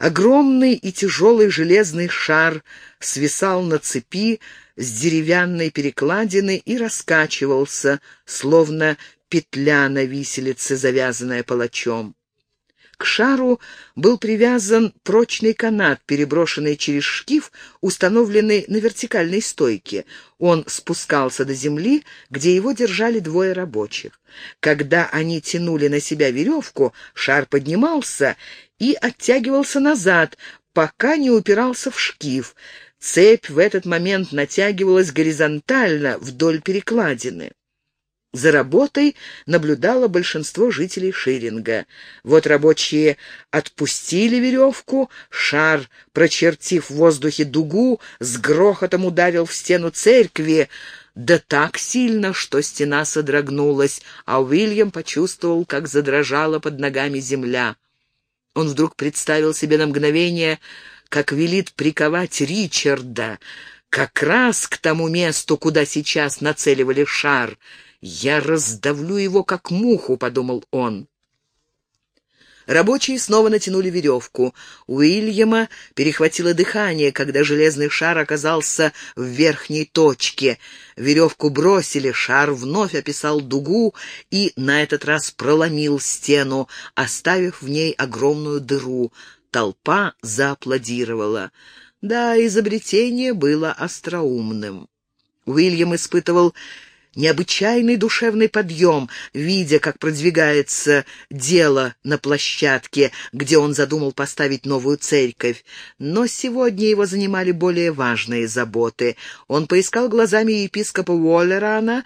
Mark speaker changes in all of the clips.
Speaker 1: Огромный и тяжелый железный шар свисал на цепи с деревянной перекладины и раскачивался, словно петля на виселице, завязанная палачом. К шару был привязан прочный канат, переброшенный через шкив, установленный на вертикальной стойке. Он спускался до земли, где его держали двое рабочих. Когда они тянули на себя веревку, шар поднимался и оттягивался назад, пока не упирался в шкив. Цепь в этот момент натягивалась горизонтально вдоль перекладины. За работой наблюдало большинство жителей Ширинга. Вот рабочие отпустили веревку, шар, прочертив в воздухе дугу, с грохотом ударил в стену церкви, да так сильно, что стена содрогнулась, а Уильям почувствовал, как задрожала под ногами земля. Он вдруг представил себе на мгновение, как велит приковать Ричарда, как раз к тому месту, куда сейчас нацеливали шар — «Я раздавлю его, как муху», — подумал он. Рабочие снова натянули веревку. Уильяма перехватило дыхание, когда железный шар оказался в верхней точке. Веревку бросили, шар вновь описал дугу и на этот раз проломил стену, оставив в ней огромную дыру. Толпа зааплодировала. Да, изобретение было остроумным. Уильям испытывал необычайный душевный подъем, видя, как продвигается дело на площадке, где он задумал поставить новую церковь. Но сегодня его занимали более важные заботы. Он поискал глазами епископа Уоллерана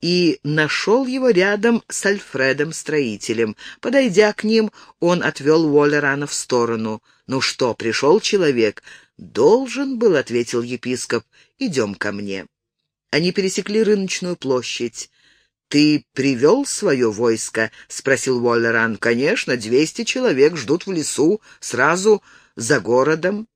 Speaker 1: и нашел его рядом с Альфредом-строителем. Подойдя к ним, он отвел Уоллерана в сторону. «Ну что, пришел человек?» «Должен был», — ответил епископ. «Идем ко мне». Они пересекли рыночную площадь. «Ты привел свое войско?» — спросил Уоллеран. «Конечно, двести человек ждут в лесу, сразу за городом».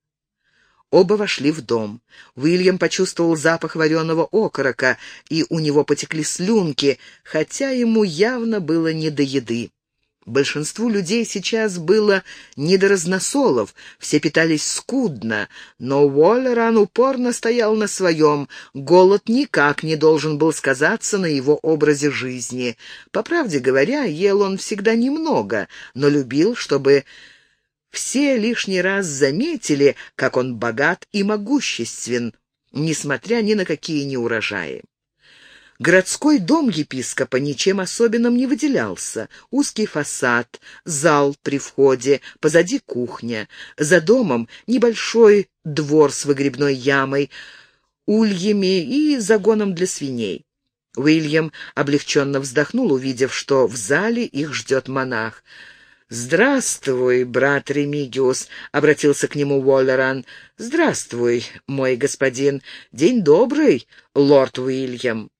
Speaker 1: Оба вошли в дом. Уильям почувствовал запах вареного окорока, и у него потекли слюнки, хотя ему явно было не до еды. Большинству людей сейчас было не до разносолов, все питались скудно, но Уоллеран упорно стоял на своем, голод никак не должен был сказаться на его образе жизни. По правде говоря, ел он всегда немного, но любил, чтобы все лишний раз заметили, как он богат и могуществен, несмотря ни на какие неурожаи. Городской дом епископа ничем особенным не выделялся. Узкий фасад, зал при входе, позади кухня. За домом небольшой двор с выгребной ямой, ульями и загоном для свиней. Уильям облегченно вздохнул, увидев, что в зале их ждет монах. «Здравствуй, брат Ремигиус», — обратился к нему Уоллеран. «Здравствуй, мой господин. День добрый, лорд Уильям».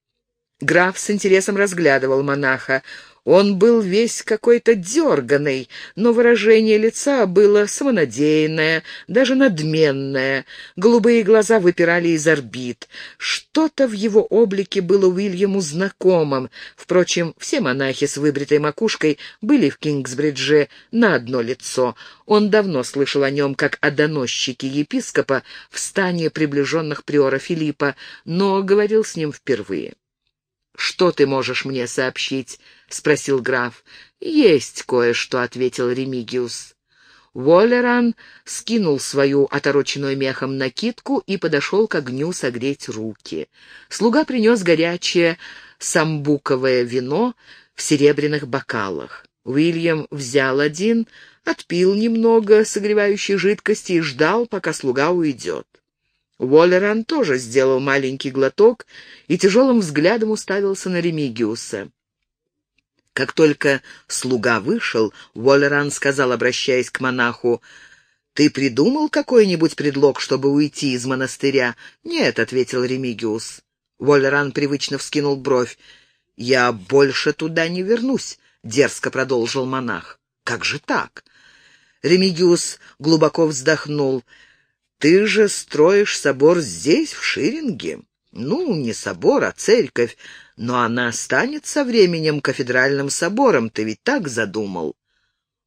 Speaker 1: Граф с интересом разглядывал монаха. Он был весь какой-то дерганый, но выражение лица было самонадеянное, даже надменное. Голубые глаза выпирали из орбит. Что-то в его облике было Уильяму знакомым. Впрочем, все монахи с выбритой макушкой были в Кингсбридже на одно лицо. Он давно слышал о нем как о доносчике епископа в стане приближенных приора Филиппа, но говорил с ним впервые. «Что ты можешь мне сообщить?» — спросил граф. «Есть кое-что», — ответил Ремигиус. Воллеран скинул свою отороченную мехом накидку и подошел к огню согреть руки. Слуга принес горячее самбуковое вино в серебряных бокалах. Уильям взял один, отпил немного согревающей жидкости и ждал, пока слуга уйдет. Уоллеран тоже сделал маленький глоток и тяжелым взглядом уставился на Ремигиуса. Как только слуга вышел, Уоллеран сказал, обращаясь к монаху, «Ты придумал какой-нибудь предлог, чтобы уйти из монастыря?» «Нет», — ответил Ремигиус. Уоллеран привычно вскинул бровь. «Я больше туда не вернусь», — дерзко продолжил монах. «Как же так?» Ремигиус глубоко вздохнул. Ты же строишь собор здесь, в Ширинге. Ну, не собор, а церковь, но она станет со временем кафедральным собором, ты ведь так задумал?»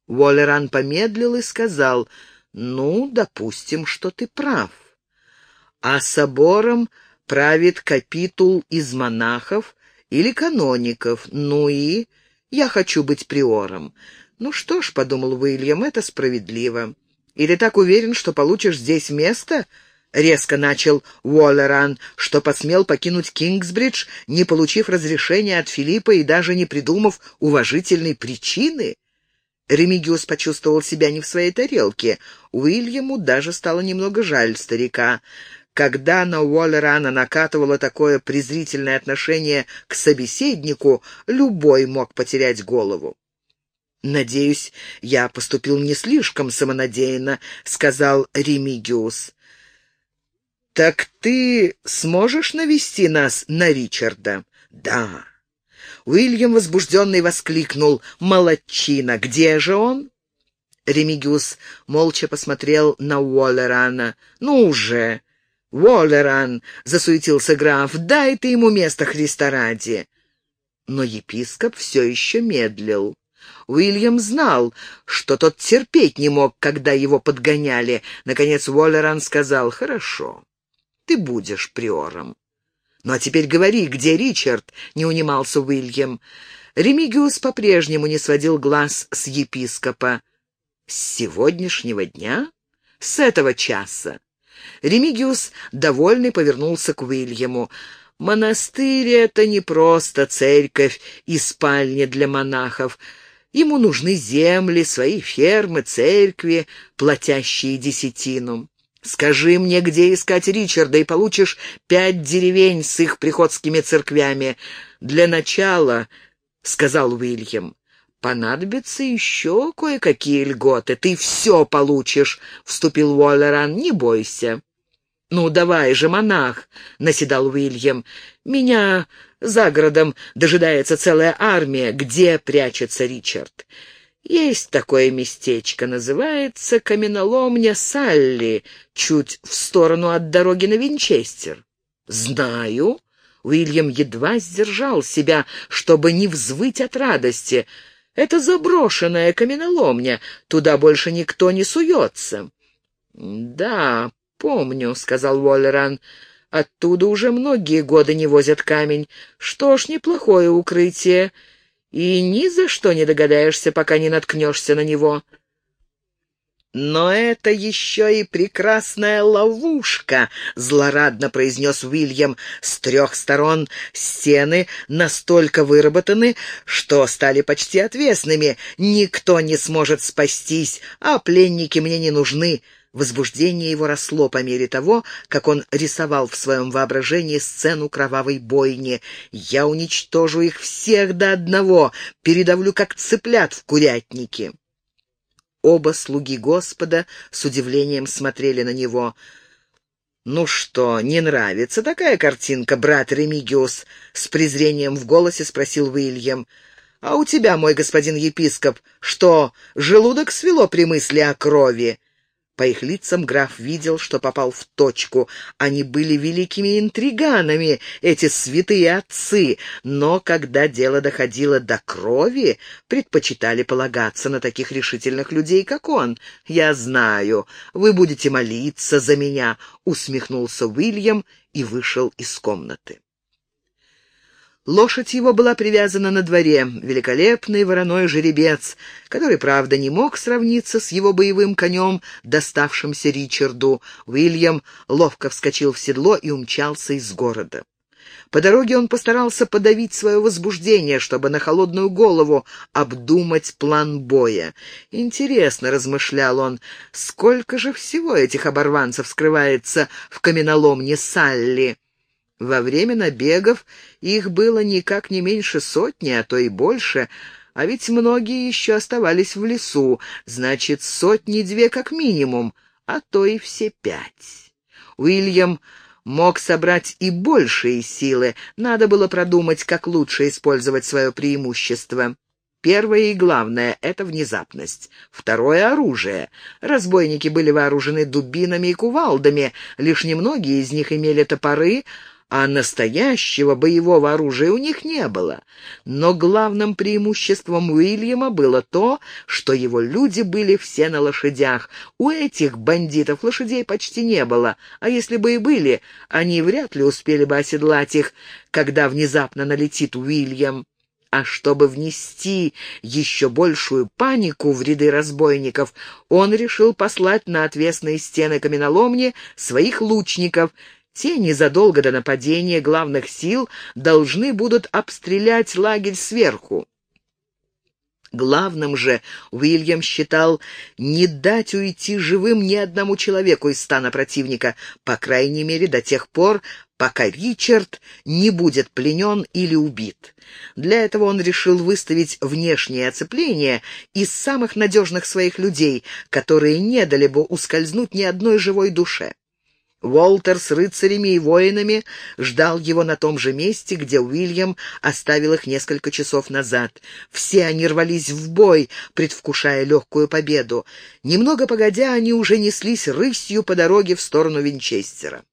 Speaker 1: Уоллеран помедлил и сказал, Ну, допустим, что ты прав. А собором правит капитул из монахов или каноников. Ну и я хочу быть приором. Ну что ж, — подумал Уильям, — это справедливо. Или так уверен, что получишь здесь место? Резко начал Уоллеран, что посмел покинуть Кингсбридж, не получив разрешения от Филиппа и даже не придумав уважительной причины. Ремигиус почувствовал себя не в своей тарелке. Уильяму даже стало немного жаль старика. Когда на Уоллерана накатывало такое презрительное отношение к собеседнику, любой мог потерять голову. «Надеюсь, я поступил не слишком самонадеянно», — сказал Ремигиус. «Так ты сможешь навести нас на Ричарда?» «Да». Уильям, возбужденный, воскликнул. «Молодчина! Где же он?» Ремигиус молча посмотрел на Уоллерана. «Ну уже!» «Уоллеран!» — засуетился граф. «Дай ты ему место Христа ради!» Но епископ все еще медлил. Уильям знал, что тот терпеть не мог, когда его подгоняли. Наконец Уоллеран сказал «Хорошо, ты будешь приором». «Ну а теперь говори, где Ричард?» — не унимался Уильям. Ремигиус по-прежнему не сводил глаз с епископа. «С сегодняшнего дня? С этого часа?» Ремигиус, довольный, повернулся к Уильяму. «Монастырь — это не просто церковь и спальня для монахов». Ему нужны земли, свои фермы, церкви, платящие десятину. Скажи мне, где искать Ричарда, и получишь пять деревень с их приходскими церквями. Для начала, — сказал Уильям, — понадобятся еще кое-какие льготы. Ты все получишь, — вступил Уоллеран, — не бойся. «Ну, давай же, монах!» — наседал Уильям. «Меня за городом дожидается целая армия. Где прячется Ричард?» «Есть такое местечко, называется Каменоломня Салли, чуть в сторону от дороги на Винчестер». «Знаю». Уильям едва сдержал себя, чтобы не взвыть от радости. «Это заброшенная каменоломня, туда больше никто не суется». «Да, «Помню», — сказал Уоллеран. «Оттуда уже многие годы не возят камень. Что ж, неплохое укрытие. И ни за что не догадаешься, пока не наткнешься на него». «Но это еще и прекрасная ловушка», — злорадно произнес Уильям. «С трех сторон стены настолько выработаны, что стали почти отвесными. Никто не сможет спастись, а пленники мне не нужны. Возбуждение его росло по мере того, как он рисовал в своем воображении сцену кровавой бойни. «Я уничтожу их всех до одного, передавлю, как цыплят в курятнике». Оба слуги Господа с удивлением смотрели на него. «Ну что, не нравится такая картинка, брат Ремигиус?» — с презрением в голосе спросил Уильям. «А у тебя, мой господин епископ, что, желудок свело при мысли о крови?» По их лицам граф видел, что попал в точку. Они были великими интриганами, эти святые отцы, но когда дело доходило до крови, предпочитали полагаться на таких решительных людей, как он. «Я знаю, вы будете молиться за меня», — усмехнулся Уильям и вышел из комнаты. Лошадь его была привязана на дворе, великолепный вороной жеребец, который, правда, не мог сравниться с его боевым конем, доставшимся Ричарду. Уильям ловко вскочил в седло и умчался из города. По дороге он постарался подавить свое возбуждение, чтобы на холодную голову обдумать план боя. «Интересно», — размышлял он, — «сколько же всего этих оборванцев скрывается в каменоломне Салли?» Во время набегов их было никак не меньше сотни, а то и больше, а ведь многие еще оставались в лесу, значит, сотни-две как минимум, а то и все пять. Уильям мог собрать и большие силы, надо было продумать, как лучше использовать свое преимущество. Первое и главное — это внезапность. Второе — оружие. Разбойники были вооружены дубинами и кувалдами, лишь немногие из них имели топоры, а настоящего боевого оружия у них не было. Но главным преимуществом Уильяма было то, что его люди были все на лошадях. У этих бандитов лошадей почти не было, а если бы и были, они вряд ли успели бы оседлать их, когда внезапно налетит Уильям. А чтобы внести еще большую панику в ряды разбойников, он решил послать на отвесные стены каменоломни своих лучников те незадолго до нападения главных сил должны будут обстрелять лагерь сверху. Главным же Уильям считал не дать уйти живым ни одному человеку из стана противника, по крайней мере до тех пор, пока Ричард не будет пленен или убит. Для этого он решил выставить внешнее оцепление из самых надежных своих людей, которые не дали бы ускользнуть ни одной живой душе. Уолтер с рыцарями и воинами ждал его на том же месте, где Уильям оставил их несколько часов назад. Все они рвались в бой, предвкушая легкую победу. Немного погодя, они уже неслись рысью по дороге в сторону Винчестера.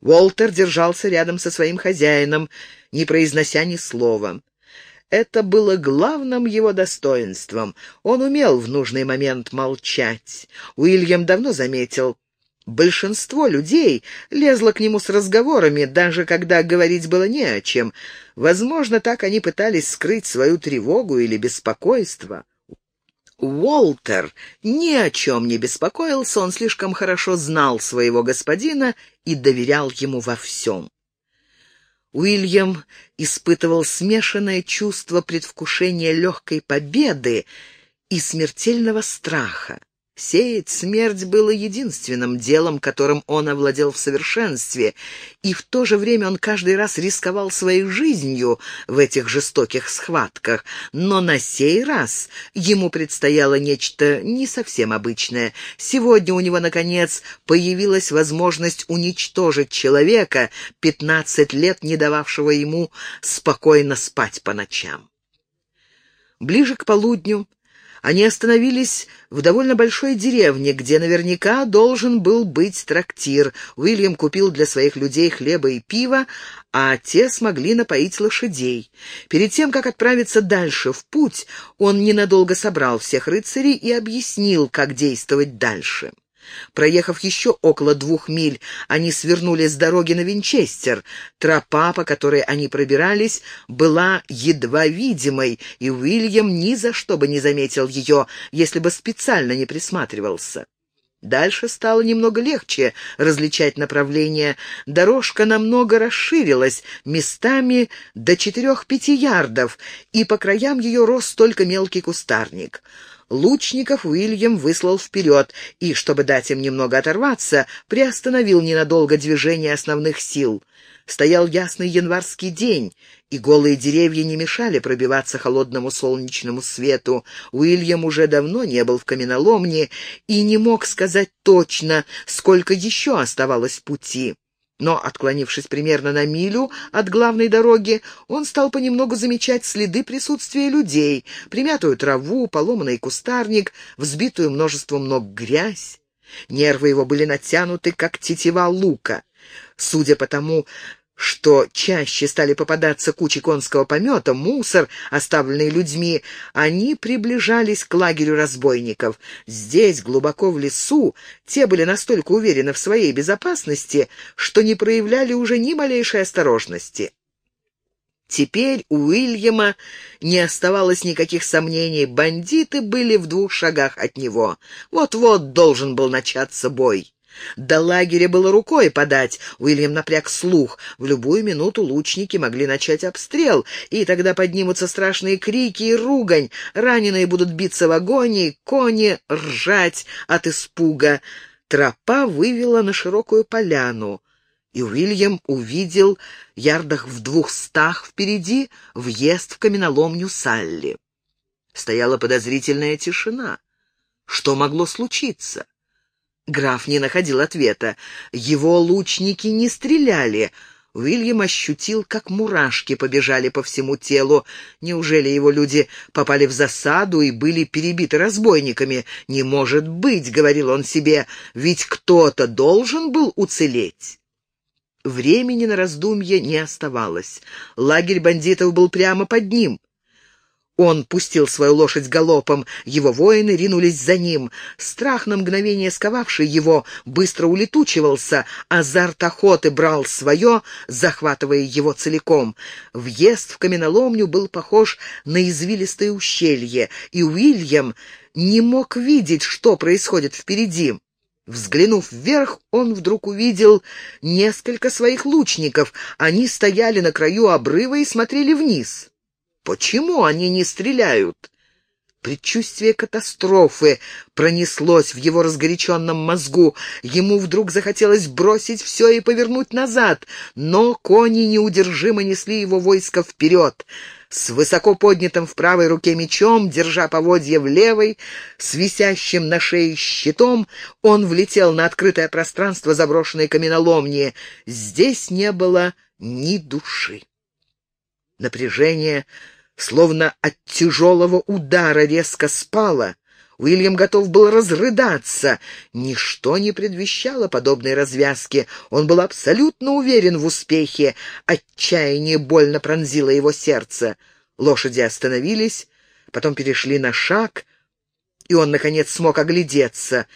Speaker 1: Уолтер держался рядом со своим хозяином, не произнося ни слова. Это было главным его достоинством. Он умел в нужный момент молчать. Уильям давно заметил, Большинство людей лезло к нему с разговорами, даже когда говорить было не о чем. Возможно, так они пытались скрыть свою тревогу или беспокойство. Уолтер ни о чем не беспокоился, он слишком хорошо знал своего господина и доверял ему во всем. Уильям испытывал смешанное чувство предвкушения легкой победы и смертельного страха. Сеять смерть было единственным делом, которым он овладел в совершенстве, и в то же время он каждый раз рисковал своей жизнью в этих жестоких схватках. Но на сей раз ему предстояло нечто не совсем обычное. Сегодня у него, наконец, появилась возможность уничтожить человека, пятнадцать лет не дававшего ему спокойно спать по ночам. Ближе к полудню они остановились в довольно большой деревне, где наверняка должен был быть трактир. Уильям купил для своих людей хлеба и пива, а те смогли напоить лошадей. Перед тем, как отправиться дальше в путь, он ненадолго собрал всех рыцарей и объяснил, как действовать дальше. Проехав еще около двух миль, они свернули с дороги на Винчестер. Тропа, по которой они пробирались, была едва видимой, и Уильям ни за что бы не заметил ее, если бы специально не присматривался. Дальше стало немного легче различать направление. Дорожка намного расширилась, местами до четырех-пяти ярдов, и по краям ее рос только мелкий кустарник. Лучников Уильям выслал вперед и, чтобы дать им немного оторваться, приостановил ненадолго движение основных сил. Стоял ясный январский день, и голые деревья не мешали пробиваться холодному солнечному свету. Уильям уже давно не был в каменоломне и не мог сказать точно, сколько еще оставалось пути. Но, отклонившись примерно на милю от главной дороги, он стал понемногу замечать следы присутствия людей, примятую траву, поломанный кустарник, взбитую множеством ног грязь. Нервы его были натянуты, как тетива лука. Судя по тому, что чаще стали попадаться кучи конского помета, мусор, оставленный людьми, они приближались к лагерю разбойников. Здесь, глубоко в лесу, те были настолько уверены в своей безопасности, что не проявляли уже ни малейшей осторожности. Теперь у Уильяма не оставалось никаких сомнений, бандиты были в двух шагах от него. Вот-вот должен был начаться бой. До лагеря было рукой подать. Уильям напряг слух. В любую минуту лучники могли начать обстрел, и тогда поднимутся страшные крики и ругань. Раненые будут биться в агонии, кони ржать от испуга. Тропа вывела на широкую поляну, и Уильям увидел ярдах в двухстах впереди въезд в каменоломню Салли. Стояла подозрительная тишина. Что могло случиться? Граф не находил ответа. Его лучники не стреляли. Уильям ощутил, как мурашки побежали по всему телу. Неужели его люди попали в засаду и были перебиты разбойниками? «Не может быть», — говорил он себе, — «ведь кто-то должен был уцелеть». времени на раздумье не оставалось. Лагерь бандитов был прямо под ним. Он пустил свою лошадь галопом, его воины ринулись за ним. Страх на мгновение сковавший его быстро улетучивался, азарт охоты брал свое, захватывая его целиком. Въезд в каменоломню был похож на извилистое ущелье, и Уильям не мог видеть, что происходит впереди. Взглянув вверх, он вдруг увидел несколько своих лучников. Они стояли на краю обрыва и смотрели вниз. Почему они не стреляют? Предчувствие катастрофы пронеслось в его разгоряченном мозгу. Ему вдруг захотелось бросить все и повернуть назад, но кони неудержимо несли его войско вперед. С высоко поднятым в правой руке мечом, держа поводья в левой, с висящим на шее щитом, он влетел на открытое пространство заброшенной каменоломни. Здесь не было ни души. Напряжение словно от тяжелого удара резко спало. Уильям готов был разрыдаться. Ничто не предвещало подобной развязки. Он был абсолютно уверен в успехе. Отчаяние больно пронзило его сердце. Лошади остановились, потом перешли на шаг, и он, наконец, смог оглядеться.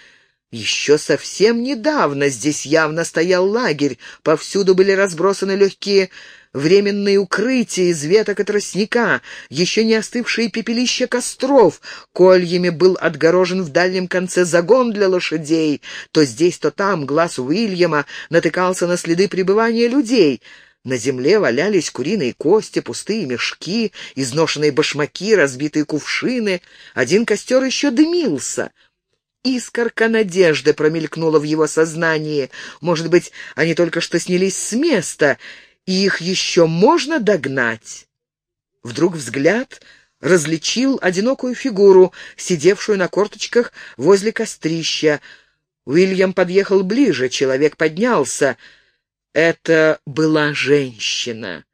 Speaker 1: Еще совсем недавно здесь явно стоял лагерь, повсюду были разбросаны легкие временные укрытия из веток и тростника, еще не остывшие пепелища костров. Кольями был отгорожен в дальнем конце загон для лошадей. То здесь, то там глаз Уильяма натыкался на следы пребывания людей. На земле валялись куриные кости, пустые мешки, изношенные башмаки, разбитые кувшины. Один костер еще дымился. Искорка надежды промелькнула в его сознании. Может быть, они только что снялись с места, и их еще можно догнать. Вдруг взгляд различил одинокую фигуру, сидевшую на корточках возле кострища. Уильям подъехал ближе, человек поднялся. Это была женщина.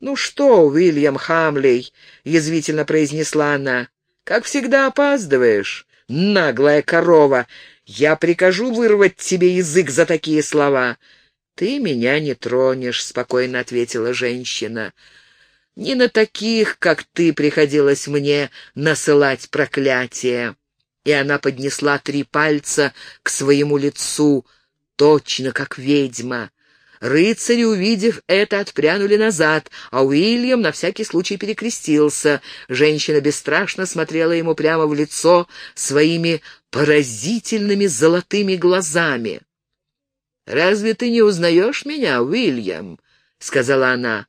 Speaker 1: «Ну что, Уильям Хамлей?» — язвительно произнесла она. «Как всегда опаздываешь, наглая корова. Я прикажу вырвать тебе язык за такие слова. «Ты меня не тронешь», — спокойно ответила женщина. «Не на таких, как ты, приходилось мне насылать проклятие». И она поднесла три пальца к своему лицу, точно как ведьма. Рыцари, увидев это, отпрянули назад, а Уильям на всякий случай перекрестился. Женщина бесстрашно смотрела ему прямо в лицо своими поразительными золотыми глазами. «Разве ты не узнаешь меня, Уильям?» — сказала она.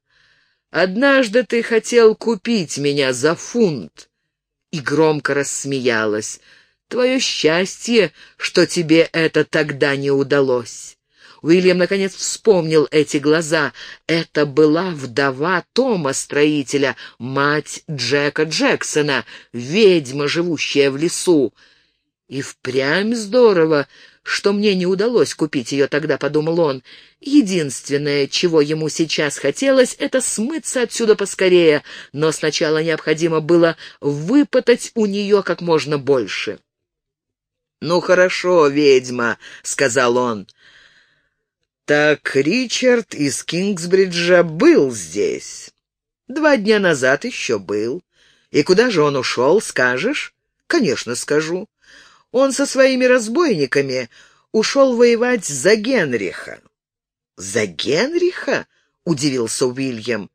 Speaker 1: «Однажды ты хотел купить меня за фунт». И громко рассмеялась. «Твое счастье, что тебе это тогда не удалось». Уильям, наконец, вспомнил эти глаза. Это была вдова Тома, строителя, мать Джека Джексона, ведьма, живущая в лесу. И впрямь здорово, что мне не удалось купить ее тогда, подумал он. Единственное, чего ему сейчас хотелось, это смыться отсюда поскорее, но сначала необходимо было выпытать у нее как можно больше. «Ну хорошо, ведьма», — сказал он. «Так Ричард из Кингсбриджа был здесь. Два дня назад еще был. И куда же он ушел, скажешь?» «Конечно, скажу. Он со своими разбойниками ушел воевать за Генриха. «За Генриха?» — удивился Уильям.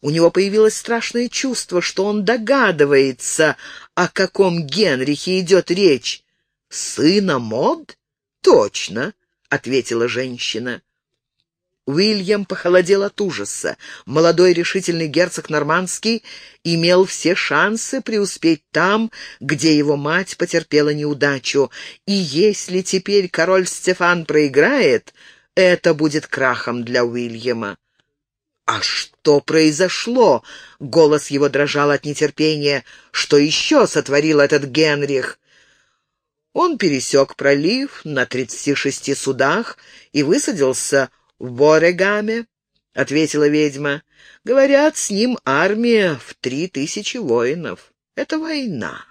Speaker 1: У него появилось страшное чувство, что он догадывается, о каком Генрихе идет речь. «Сына Мод?» «Точно», — ответила женщина. Уильям похолодел от ужаса. Молодой решительный герцог Нормандский имел все шансы преуспеть там, где его мать потерпела неудачу. И если теперь король Стефан проиграет, это будет крахом для Уильяма. «А что произошло?» — голос его дрожал от нетерпения. «Что еще сотворил этот Генрих?» Он пересек пролив на тридцати шести судах и высадился в Борегаме, — ответила ведьма. — Говорят, с ним армия в три тысячи воинов. Это война.